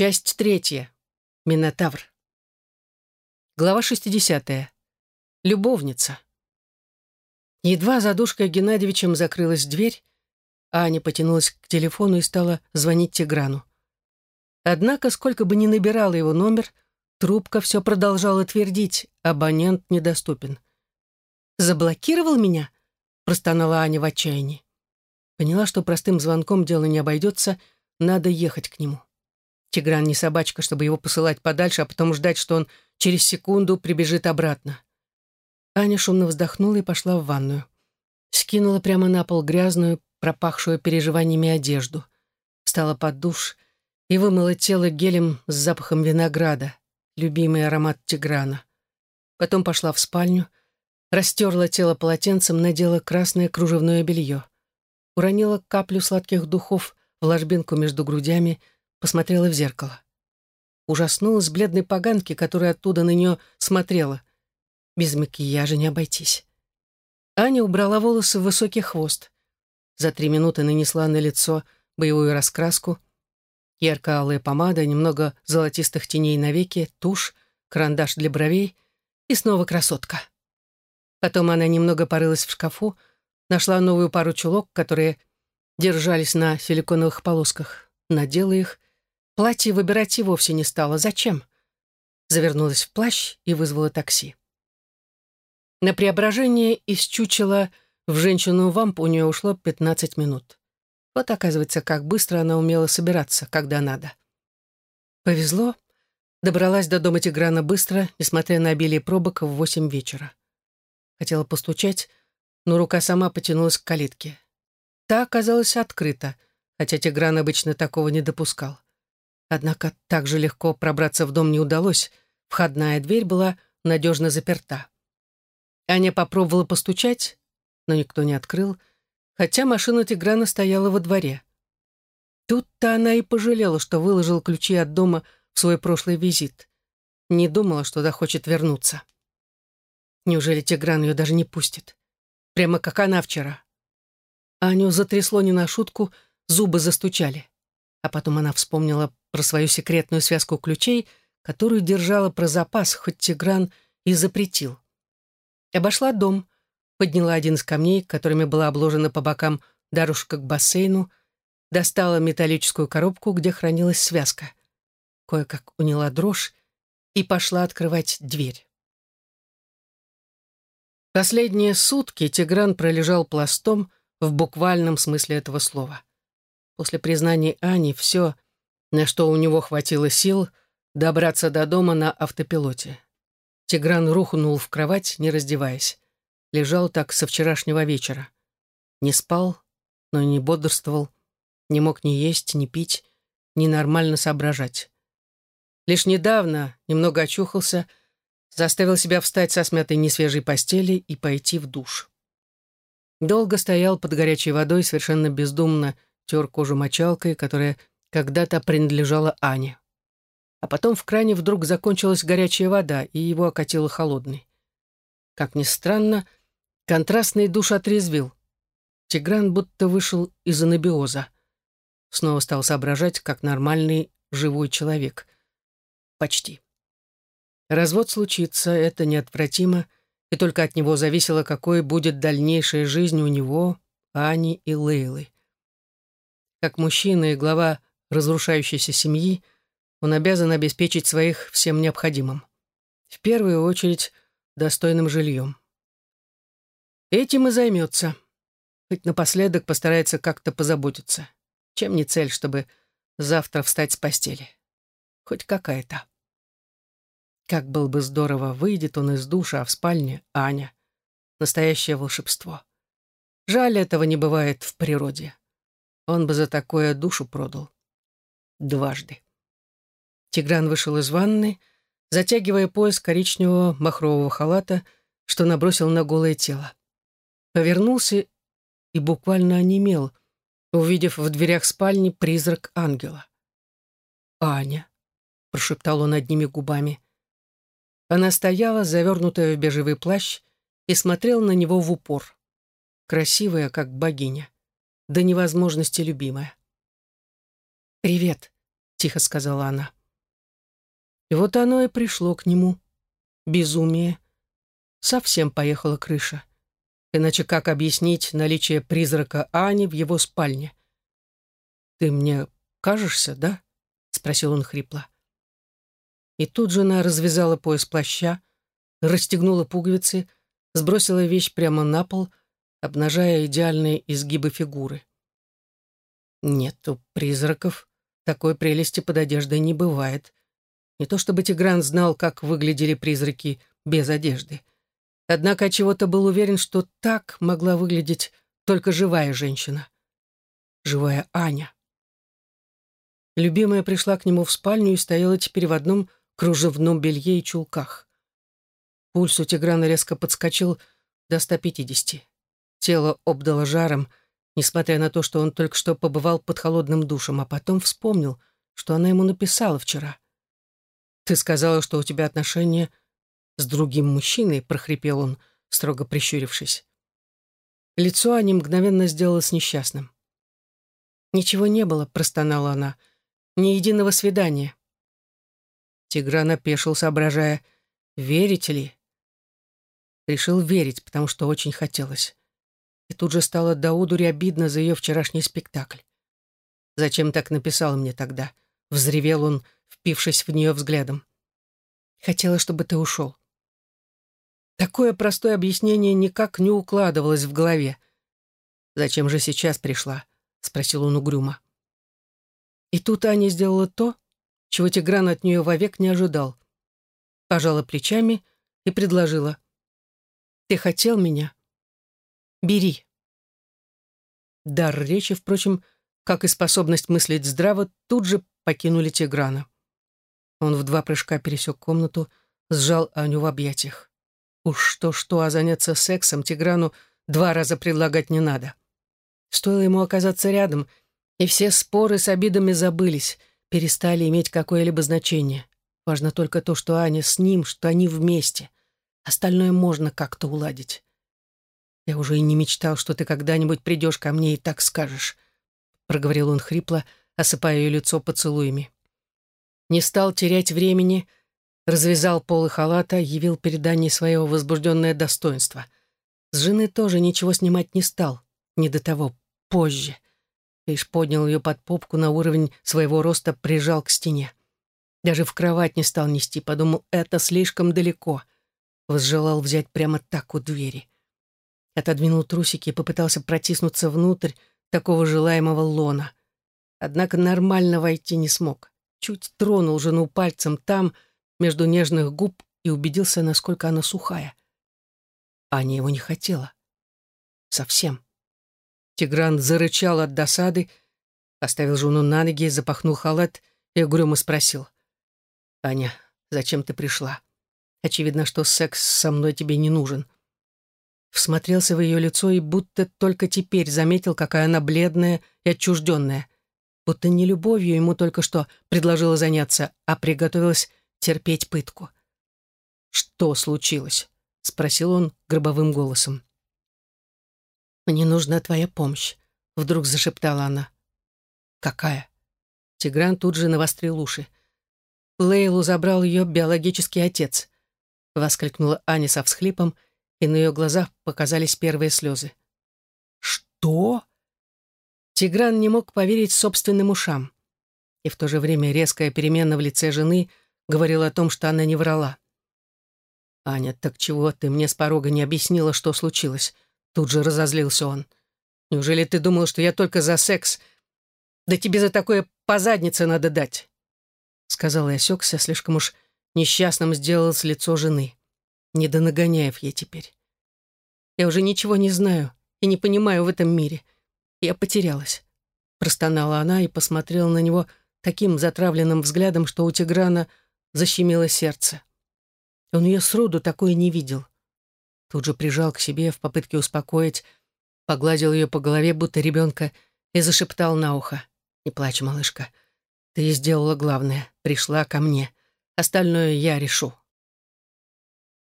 Часть третья. Минотавр. Глава 60. Любовница. Едва за душкой Геннадьевичем закрылась дверь, Аня потянулась к телефону и стала звонить Тиграну. Однако, сколько бы ни набирала его номер, трубка все продолжала твердить, абонент недоступен. «Заблокировал меня?» — простонала Аня в отчаянии. Поняла, что простым звонком дело не обойдется, надо ехать к нему. Тигран не собачка, чтобы его посылать подальше, а потом ждать, что он через секунду прибежит обратно. Аня шумно вздохнула и пошла в ванную. Скинула прямо на пол грязную, пропахшую переживаниями одежду. Встала под душ и вымыла тело гелем с запахом винограда, любимый аромат Тиграна. Потом пошла в спальню, растерла тело полотенцем, надела красное кружевное белье. Уронила каплю сладких духов в ложбинку между грудями, посмотрела в зеркало. Ужаснулась бледной поганки, которая оттуда на нее смотрела. Без макияжа не обойтись. Аня убрала волосы в высокий хвост. За три минуты нанесла на лицо боевую раскраску. Ярко-алая помада, немного золотистых теней на веки, тушь, карандаш для бровей и снова красотка. Потом она немного порылась в шкафу, нашла новую пару чулок, которые держались на силиконовых полосках, надела их Платье выбирать и вовсе не стала. Зачем? Завернулась в плащ и вызвала такси. На преображение из чучела в женщину-вамп у нее ушло 15 минут. Вот, оказывается, как быстро она умела собираться, когда надо. Повезло. Добралась до дома Тиграна быстро, несмотря на обилие пробок в восемь вечера. Хотела постучать, но рука сама потянулась к калитке. Та оказалась открыта, хотя Тигран обычно такого не допускал. Однако так же легко пробраться в дом не удалось. Входная дверь была надежно заперта. Аня попробовала постучать, но никто не открыл, хотя машина Тиграна стояла во дворе. Тут-то она и пожалела, что выложила ключи от дома в свой прошлый визит. Не думала, что захочет вернуться. Неужели Тигран ее даже не пустит? Прямо как она вчера. Аню затрясло не на шутку, зубы застучали. А потом она вспомнила про свою секретную связку ключей, которую держала про запас, хоть Тигран и запретил. Обошла дом, подняла один из камней, которыми была обложена по бокам дорожка к бассейну, достала металлическую коробку, где хранилась связка. Кое-как уняла дрожь и пошла открывать дверь. Последние сутки Тигран пролежал пластом в буквальном смысле этого слова. После признания Ани все, на что у него хватило сил, добраться до дома на автопилоте. Тигран рухнул в кровать, не раздеваясь. Лежал так со вчерашнего вечера. Не спал, но не бодрствовал, не мог ни есть, ни пить, ни нормально соображать. Лишь недавно немного очухался, заставил себя встать со смятой несвежей постели и пойти в душ. Долго стоял под горячей водой, совершенно бездумно тер кожу мочалкой, которая когда-то принадлежала Ане. А потом в кране вдруг закончилась горячая вода, и его окатило холодной. Как ни странно, контрастный душ отрезвил. Тигран будто вышел из анабиоза. Снова стал соображать, как нормальный живой человек. Почти. Развод случится, это неотвратимо, и только от него зависело, какой будет дальнейшая жизнь у него, Ани и Лейлы. Как мужчина и глава разрушающейся семьи, он обязан обеспечить своих всем необходимым. В первую очередь, достойным жильем. Этим и займется. Хоть напоследок постарается как-то позаботиться. Чем не цель, чтобы завтра встать с постели. Хоть какая-то. Как было бы здорово, выйдет он из душа, а в спальне Аня. Настоящее волшебство. Жаль, этого не бывает в природе. Он бы за такое душу продал. Дважды. Тигран вышел из ванны, затягивая пояс коричневого махрового халата, что набросил на голое тело. Повернулся и буквально онемел, увидев в дверях спальни призрак ангела. «Аня», — прошептал он одними губами. Она стояла, завернутая в бежевый плащ, и смотрела на него в упор. Красивая, как богиня до невозможности любимая. «Привет», — тихо сказала она. И вот оно и пришло к нему. Безумие. Совсем поехала крыша. Иначе как объяснить наличие призрака Ани в его спальне? «Ты мне кажешься, да?» — спросил он хрипло. И тут жена развязала пояс плаща, расстегнула пуговицы, сбросила вещь прямо на пол, обнажая идеальные изгибы фигуры. Нет, у призраков такой прелести под одеждой не бывает. Не то чтобы Тигран знал, как выглядели призраки без одежды. Однако чего-то был уверен, что так могла выглядеть только живая женщина. Живая Аня. Любимая пришла к нему в спальню и стояла теперь в одном кружевном белье и чулках. Пульс у Тиграна резко подскочил до 150. Тело обдало жаром, несмотря на то, что он только что побывал под холодным душем, а потом вспомнил, что она ему написала вчера. «Ты сказала, что у тебя отношения с другим мужчиной», — прохрипел он, строго прищурившись. Лицо Ани мгновенно сделалось несчастным. «Ничего не было», — простонала она, — «ни единого свидания». Тигран опешил, соображая, верите ли? Решил верить, потому что очень хотелось и тут же стало до удури обидно за ее вчерашний спектакль. «Зачем так написал мне тогда?» — взревел он, впившись в нее взглядом. «Хотела, чтобы ты ушел». Такое простое объяснение никак не укладывалось в голове. «Зачем же сейчас пришла?» — спросил он угрюмо. И тут Аня сделала то, чего Тигран от нее вовек не ожидал. Пожала плечами и предложила. «Ты хотел меня?» Бери. Дар речи, впрочем, как и способность мыслить здраво, тут же покинули Тиграна. Он в два прыжка пересек комнату, сжал Аню в объятиях. Уж что-что, а заняться сексом Тиграну два раза предлагать не надо. Стоило ему оказаться рядом, и все споры с обидами забылись, перестали иметь какое-либо значение. Важно только то, что Аня с ним, что они вместе. Остальное можно как-то уладить. «Я уже и не мечтал, что ты когда-нибудь придешь ко мне и так скажешь», — проговорил он хрипло, осыпая ее лицо поцелуями. Не стал терять времени, развязал полы халата, явил перед Аней свое возбужденное достоинство. С жены тоже ничего снимать не стал, не до того, позже. Лишь поднял ее под попку на уровень своего роста, прижал к стене. Даже в кровать не стал нести, подумал, это слишком далеко. Возжелал взять прямо так у двери отодвинул трусики и попытался протиснуться внутрь такого желаемого лона. Однако нормально войти не смог. Чуть тронул жену пальцем там, между нежных губ, и убедился, насколько она сухая. Аня его не хотела. Совсем. Тигран зарычал от досады, оставил жену на ноги, запахнул халат и угрюмо спросил. «Аня, зачем ты пришла? Очевидно, что секс со мной тебе не нужен» всмотрелся в ее лицо и будто только теперь заметил, какая она бледная и отчужденная. Будто не любовью ему только что предложила заняться, а приготовилась терпеть пытку. «Что случилось?» — спросил он гробовым голосом. «Мне нужна твоя помощь», — вдруг зашептала она. «Какая?» Тигран тут же навострил уши. «Лейлу забрал ее биологический отец», — воскликнула Аня со всхлипом — и на ее глазах показались первые слезы. «Что?» Тигран не мог поверить собственным ушам. И в то же время резкая перемена в лице жены говорила о том, что она не врала. «Аня, так чего ты мне с порога не объяснила, что случилось?» Тут же разозлился он. «Неужели ты думал, что я только за секс? Да тебе за такое по заднице надо дать!» Сказал и осекся, слишком уж несчастным сделалось лицо жены. Не до нагоняев я теперь. Я уже ничего не знаю и не понимаю в этом мире. Я потерялась. Простонала она и посмотрела на него таким затравленным взглядом, что у Тиграна защемило сердце. Он ее сроду такое не видел. Тут же прижал к себе в попытке успокоить, погладил ее по голове, будто ребенка, и зашептал на ухо. «Не плачь, малышка. Ты сделала главное. Пришла ко мне. Остальное я решу».